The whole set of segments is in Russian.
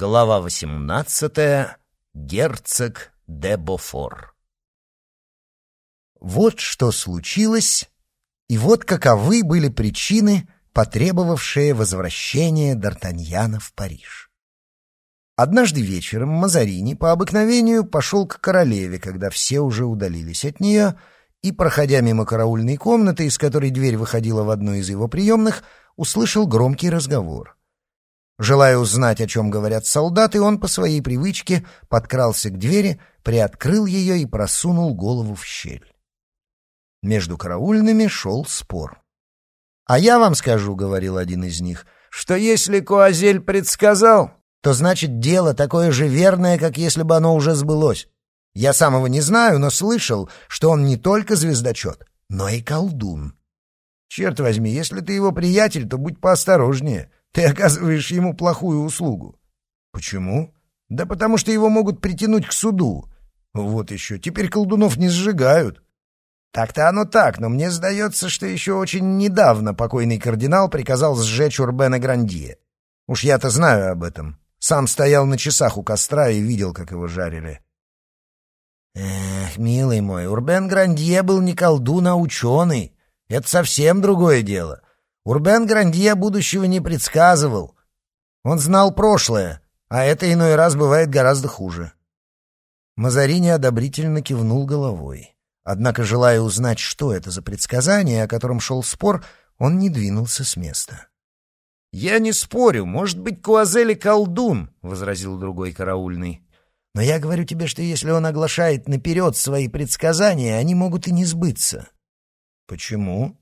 Глава восемнадцатая. Герцог де Бофор. Вот что случилось, и вот каковы были причины, потребовавшие возвращения Д'Артаньяна в Париж. Однажды вечером Мазарини по обыкновению пошел к королеве, когда все уже удалились от нее, и, проходя мимо караульной комнаты, из которой дверь выходила в одну из его приемных, услышал громкий разговор — Желая узнать, о чем говорят солдаты, он по своей привычке подкрался к двери, приоткрыл ее и просунул голову в щель. Между караульными шел спор. «А я вам скажу, — говорил один из них, — что если Куазель предсказал, то значит дело такое же верное, как если бы оно уже сбылось. Я самого не знаю, но слышал, что он не только звездочет, но и колдун. Черт возьми, если ты его приятель, то будь поосторожнее». Ты оказываешь ему плохую услугу. Почему? Да потому что его могут притянуть к суду. Вот еще, теперь колдунов не сжигают. Так-то оно так, но мне сдается, что еще очень недавно покойный кардинал приказал сжечь Урбена Грандье. Уж я-то знаю об этом. Сам стоял на часах у костра и видел, как его жарили. Эх, милый мой, Урбен Грандье был не колдун, а ученый. Это совсем другое дело. Урбен Грандье будущего не предсказывал. Он знал прошлое, а это иной раз бывает гораздо хуже. Мазарини одобрительно кивнул головой. Однако, желая узнать, что это за предсказание, о котором шел спор, он не двинулся с места. «Я не спорю, может быть, Куазели колдун», — возразил другой караульный. «Но я говорю тебе, что если он оглашает наперед свои предсказания, они могут и не сбыться». «Почему?»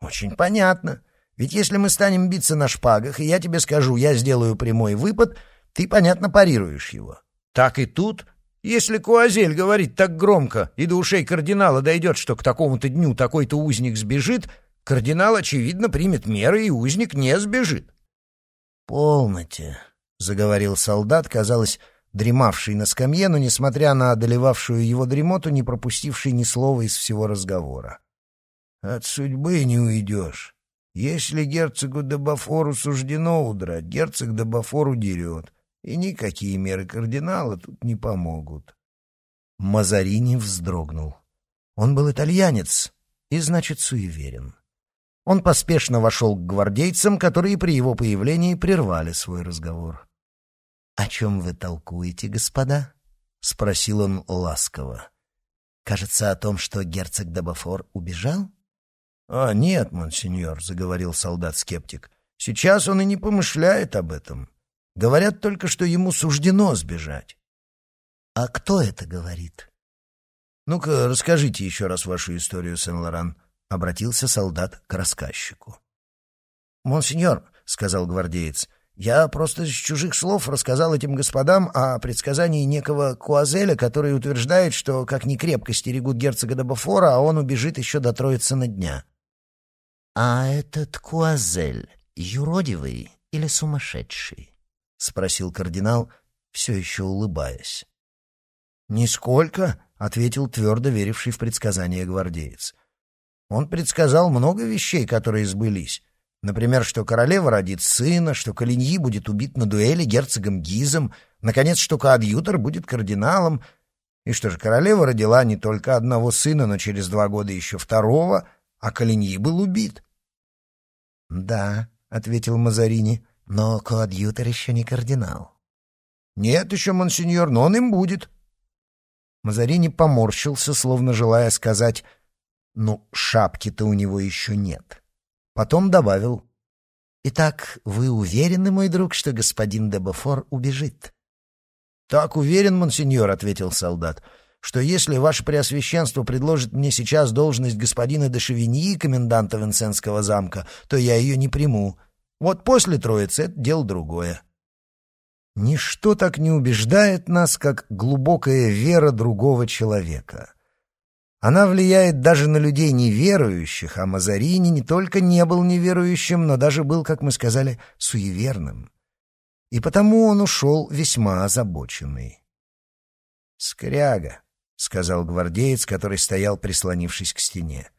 Очень понятно. Ведь если мы станем биться на шпагах, и я тебе скажу, я сделаю прямой выпад, ты, понятно, парируешь его. Так и тут. Если Куазель говорит так громко, и до ушей кардинала дойдет, что к такому-то дню такой-то узник сбежит, кардинал, очевидно, примет меры, и узник не сбежит. «Полноте», — заговорил солдат, казалось, дремавший на скамье, но, несмотря на одолевавшую его дремоту, не пропустивший ни слова из всего разговора. От судьбы не уйдешь. Если герцогу Дебафору суждено удрать, герцог Дебафор удерет, и никакие меры кардинала тут не помогут. Мазарини вздрогнул. Он был итальянец и, значит, суеверен. Он поспешно вошел к гвардейцам, которые при его появлении прервали свой разговор. — О чем вы толкуете, господа? — спросил он ласково. — Кажется, о том, что герцог Дебафор убежал? — «А, нет, монсеньор», — заговорил солдат-скептик, — «сейчас он и не помышляет об этом. Говорят только, что ему суждено сбежать». «А кто это говорит?» «Ну-ка, расскажите еще раз вашу историю, Сен-Лоран», — обратился солдат к рассказчику. «Монсеньор», — сказал гвардеец, — «я просто из чужих слов рассказал этим господам о предсказании некого Куазеля, который утверждает, что как ни крепко стерегут герцога Дебафора, а он убежит еще до Троицы на дня». «А этот Куазель юродивый или сумасшедший?» — спросил кардинал, все еще улыбаясь. «Нисколько», — ответил твердо веривший в предсказания гвардеец. «Он предсказал много вещей, которые сбылись. Например, что королева родит сына, что Калиньи будет убит на дуэли герцогом Гизом, наконец, что коадьютор будет кардиналом, и что же королева родила не только одного сына, но через два года еще второго, а Калиньи был убит. «Да», — ответил Мазарини, — «но коадьютор еще не кардинал». «Нет еще, монсеньор, но он им будет». Мазарини поморщился, словно желая сказать «Ну, шапки-то у него еще нет». Потом добавил «Итак, вы уверены, мой друг, что господин де Бофор убежит?» «Так уверен, монсеньор», — ответил солдат что если ваше преосвященство предложит мне сейчас должность господина де Шевиньи, коменданта Венсенского замка, то я ее не приму. Вот после Троицы это дело другое. Ничто так не убеждает нас, как глубокая вера другого человека. Она влияет даже на людей неверующих, а Мазарини не только не был неверующим, но даже был, как мы сказали, суеверным. И потому он ушел весьма озабоченный. «Скряга», — сказал гвардеец, который стоял, прислонившись к стене.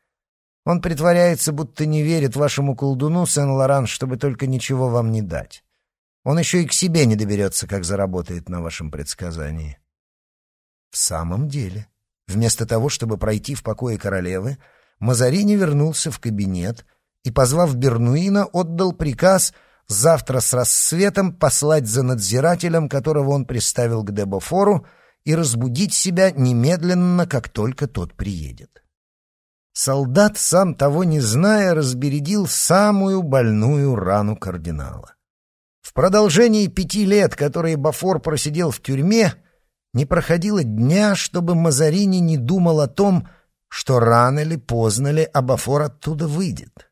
«Он притворяется, будто не верит вашему колдуну, Сен-Лоран, чтобы только ничего вам не дать. Он еще и к себе не доберется, как заработает на вашем предсказании. В самом деле, вместо того, чтобы пройти в покое королевы, Мазарини вернулся в кабинет и, позвав Бернуина, отдал приказ завтра с рассветом послать за надзирателем, которого он приставил к Дебофору, и разбудить себя немедленно, как только тот приедет. Солдат, сам того не зная, разбередил самую больную рану кардинала. В продолжении пяти лет, которые Бафор просидел в тюрьме, не проходило дня, чтобы Мазарини не думал о том, что рано ли, поздно ли, а Бафор оттуда выйдет.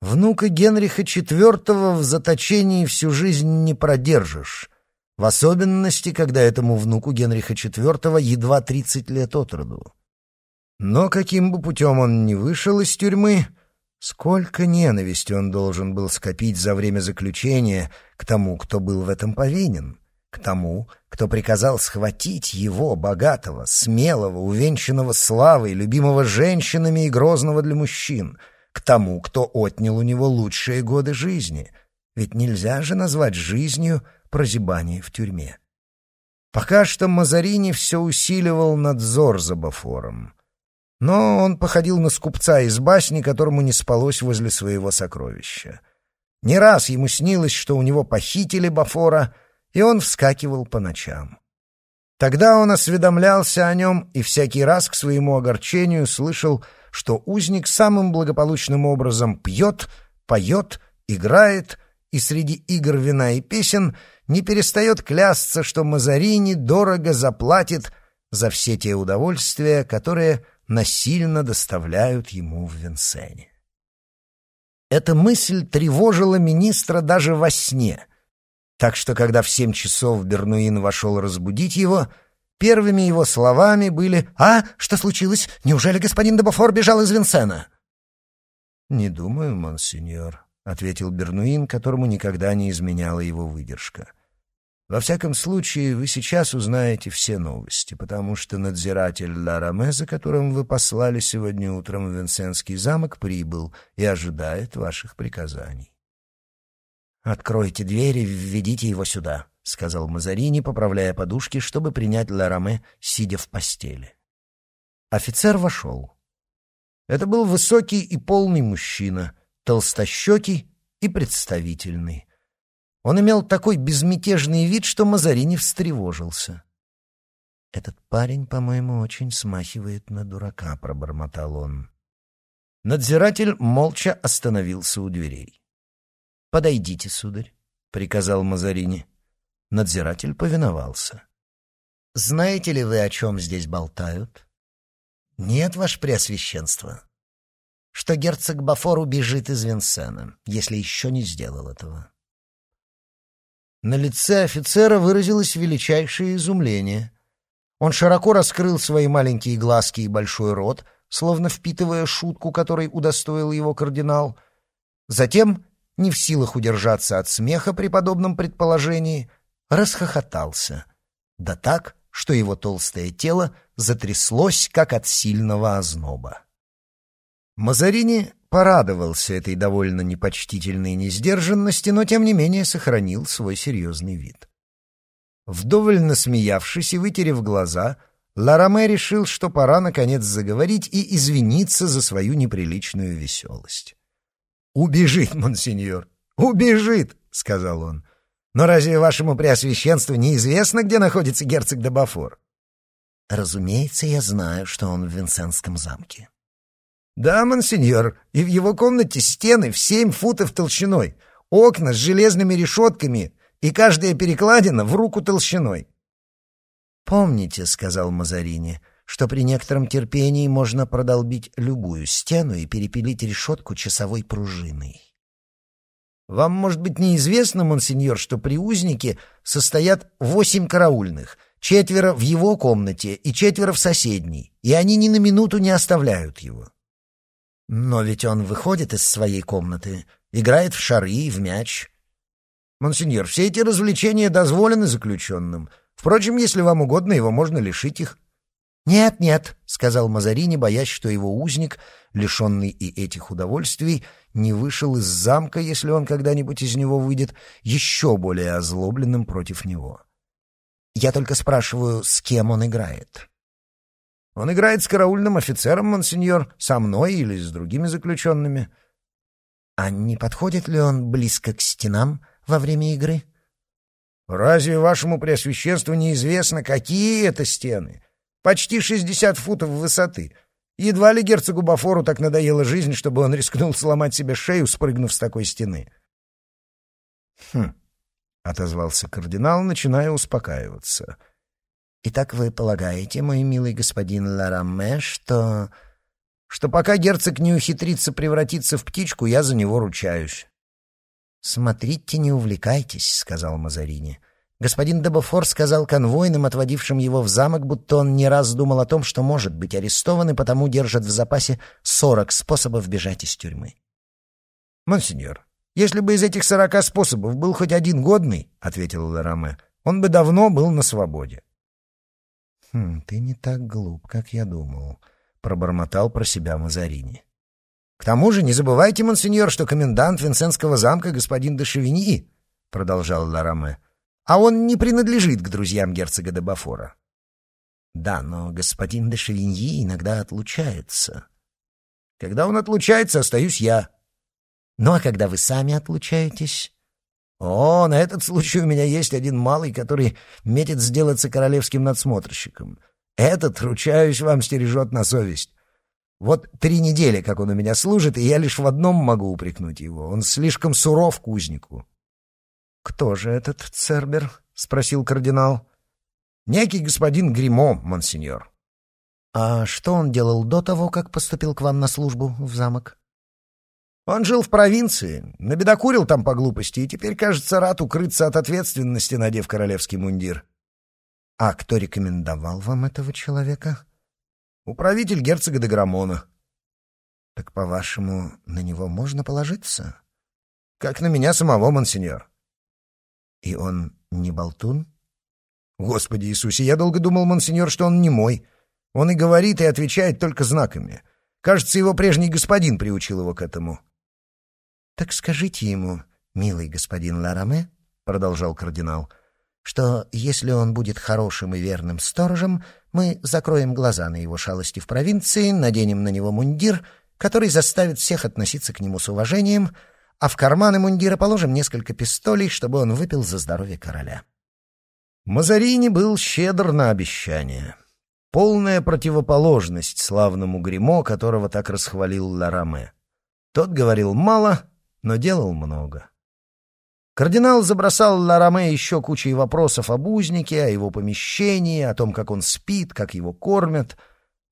Внука Генриха IV в заточении всю жизнь не продержишь, в особенности, когда этому внуку Генриха IV едва 30 лет от роду. Но каким бы путем он ни вышел из тюрьмы, сколько ненависти он должен был скопить за время заключения к тому, кто был в этом повинен, к тому, кто приказал схватить его, богатого, смелого, увенчанного славой, любимого женщинами и грозного для мужчин, к тому, кто отнял у него лучшие годы жизни. Ведь нельзя же назвать жизнью прозябание в тюрьме. Пока что Мазарини все усиливал надзор за Бафором. Но он походил на скупца из басни, которому не спалось возле своего сокровища. Не раз ему снилось, что у него похитили Бафора, и он вскакивал по ночам. Тогда он осведомлялся о нем и всякий раз к своему огорчению слышал, что узник самым благополучным образом пьет, поет, играет и среди игр вина и песен не перестает клясться, что Мазарини дорого заплатит за все те удовольствия, которые насильно доставляют ему в Винсене. Эта мысль тревожила министра даже во сне, так что, когда в семь часов Бернуин вошел разбудить его, первыми его словами были «А, что случилось? Неужели господин Дебофор бежал из Винсена?» «Не думаю, монсеньор», — ответил Бернуин, которому никогда не изменяла его выдержка. Во всяком случае, вы сейчас узнаете все новости, потому что надзиратель Лараме, за которым вы послали сегодня утром в Винсенский замок, прибыл и ожидает ваших приказаний. «Откройте дверь и введите его сюда», — сказал Мазарини, поправляя подушки, чтобы принять Лараме, сидя в постели. Офицер вошел. Это был высокий и полный мужчина, толстощекий и представительный. Он имел такой безмятежный вид, что Мазарини встревожился. «Этот парень, по-моему, очень смахивает на дурака», — пробормотал он. Надзиратель молча остановился у дверей. «Подойдите, сударь», — приказал Мазарини. Надзиратель повиновался. «Знаете ли вы, о чем здесь болтают?» «Нет, ваше преосвященство», что герцог Бафор убежит из Винсена, если еще не сделал этого. На лице офицера выразилось величайшее изумление. Он широко раскрыл свои маленькие глазки и большой рот, словно впитывая шутку, которой удостоил его кардинал. Затем, не в силах удержаться от смеха при подобном предположении, расхохотался. Да так, что его толстое тело затряслось, как от сильного озноба. Мазарини порадовался этой довольно непочтительной несдержанности, но тем не менее сохранил свой серьезный вид. Вдоволь насмеявшись и вытерев глаза, Лараме решил, что пора наконец заговорить и извиниться за свою неприличную веселость. «Убежит, монсеньор, убежит!» — сказал он. «Но разве вашему преосвященству неизвестно, где находится герцог Дебафор?» «Разумеется, я знаю, что он в Винсентском замке», «Да, монсеньор, и в его комнате стены в семь футов толщиной, окна с железными решетками и каждая перекладина в руку толщиной». «Помните, — сказал Мазарини, — что при некотором терпении можно продолбить любую стену и перепилить решетку часовой пружиной». «Вам, может быть, неизвестно, монсеньор, что при узнике состоят восемь караульных, четверо в его комнате и четверо в соседней, и они ни на минуту не оставляют его». Но ведь он выходит из своей комнаты, играет в шары и в мяч. Монсеньор, все эти развлечения дозволены заключенным. Впрочем, если вам угодно, его можно лишить их. «Нет, нет», — сказал Мазарини, боясь, что его узник, лишенный и этих удовольствий, не вышел из замка, если он когда-нибудь из него выйдет, еще более озлобленным против него. Я только спрашиваю, с кем он играет. Он играет с караульным офицером, монсеньор, со мной или с другими заключенными. А не подходит ли он близко к стенам во время игры? Разве вашему преосвященству неизвестно, какие это стены? Почти шестьдесят футов высоты. Едва ли герцогу Бафору так надоела жизнь, чтобы он рискнул сломать себе шею, спрыгнув с такой стены. Хм, — отозвался кардинал, начиная успокаиваться. «Итак вы полагаете, мой милый господин Лараме, что...» «Что пока герцог не ухитрится превратиться в птичку, я за него ручаюсь». «Смотрите, не увлекайтесь», — сказал Мазарини. Господин Дебофор сказал конвойным, отводившим его в замок, будто он не раз думал о том, что может быть арестован, и потому держит в запасе сорок способов бежать из тюрьмы. «Монсеньор, если бы из этих сорока способов был хоть один годный, — ответил Лараме, — он бы давно был на свободе. «Хм, ты не так глуп, как я думал», — пробормотал про себя Мазарини. «К тому же не забывайте, монсеньор, что комендант Винсентского замка господин де Шевиньи, — продолжал Лараме, — а он не принадлежит к друзьям герцога де Бафора». «Да, но господин де Шевиньи иногда отлучается». «Когда он отлучается, остаюсь я». «Ну а когда вы сами отлучаетесь?» О, на этот случай у меня есть один малый, который метит сделаться королевским надсмотрщиком. Этот, ручаюсь вам, стережет на совесть. Вот три недели, как он у меня служит, и я лишь в одном могу упрекнуть его. Он слишком суров к узнику. — Кто же этот Цербер? — спросил кардинал. — Некий господин Гримо, монсеньор. — А что он делал до того, как поступил к вам на службу в замок? Он жил в провинции, набедокурил там по глупости и теперь, кажется, рад укрыться от ответственности, надев королевский мундир. — А кто рекомендовал вам этого человека? — Управитель герцога де Грамона. — Так, по-вашему, на него можно положиться? — Как на меня самого, монсеньор. — И он не болтун? — Господи Иисусе, я долго думал, монсеньор, что он не мой. Он и говорит, и отвечает только знаками. Кажется, его прежний господин приучил его к этому. — «Так скажите ему, милый господин Лараме, — продолжал кардинал, — что если он будет хорошим и верным сторожем, мы закроем глаза на его шалости в провинции, наденем на него мундир, который заставит всех относиться к нему с уважением, а в карманы мундира положим несколько пистолей, чтобы он выпил за здоровье короля». Мазарини был щедр на обещания. Полная противоположность славному гримо, которого так расхвалил Лараме. Тот говорил мало, но делал много. Кардинал забросал Лараме еще кучей вопросов об узнике, о его помещении, о том, как он спит, как его кормят.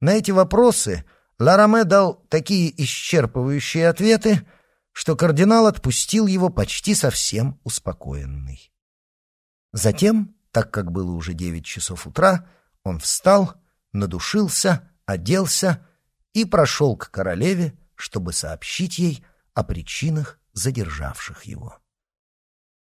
На эти вопросы Лараме дал такие исчерпывающие ответы, что кардинал отпустил его почти совсем успокоенный. Затем, так как было уже девять часов утра, он встал, надушился, оделся и прошел к королеве, чтобы сообщить ей о причинах задержавших его.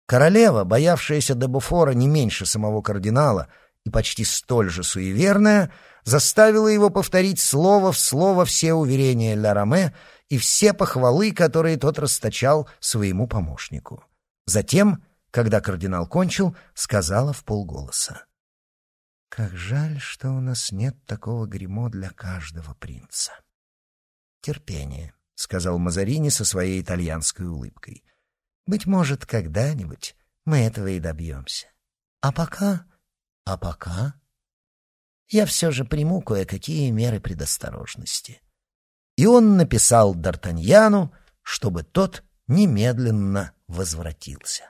Королева, боявшаяся Дебуфора не меньше самого кардинала и почти столь же суеверная, заставила его повторить слово в слово все уверения Ля Раме и все похвалы, которые тот расточал своему помощнику. Затем, когда кардинал кончил, сказала в полголоса. «Как жаль, что у нас нет такого гримо для каждого принца. Терпение, — сказал Мазарини со своей итальянской улыбкой. «Быть может, когда-нибудь мы этого и добьемся. А пока... А пока... Я все же приму кое-какие меры предосторожности». И он написал Д'Артаньяну, чтобы тот немедленно возвратился.